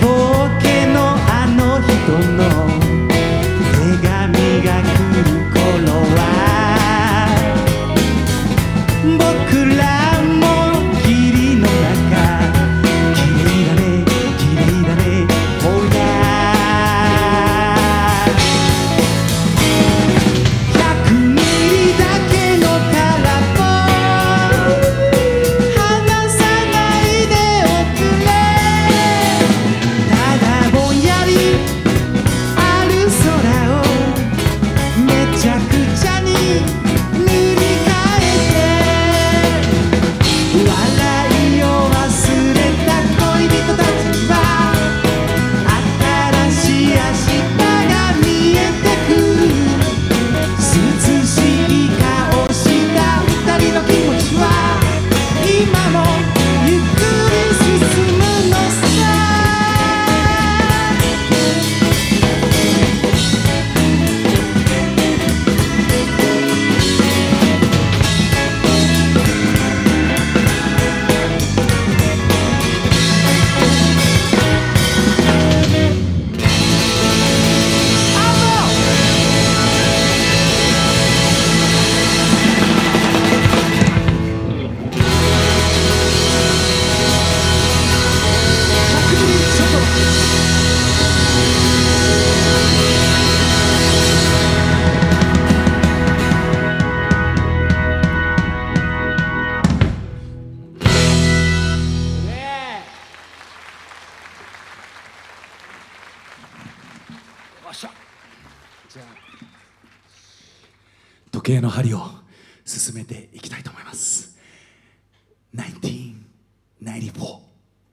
ぼけのあの人の手紙が来る頃は僕らもっしゃ。じゃあ。時計の針を進めていきたいと思います。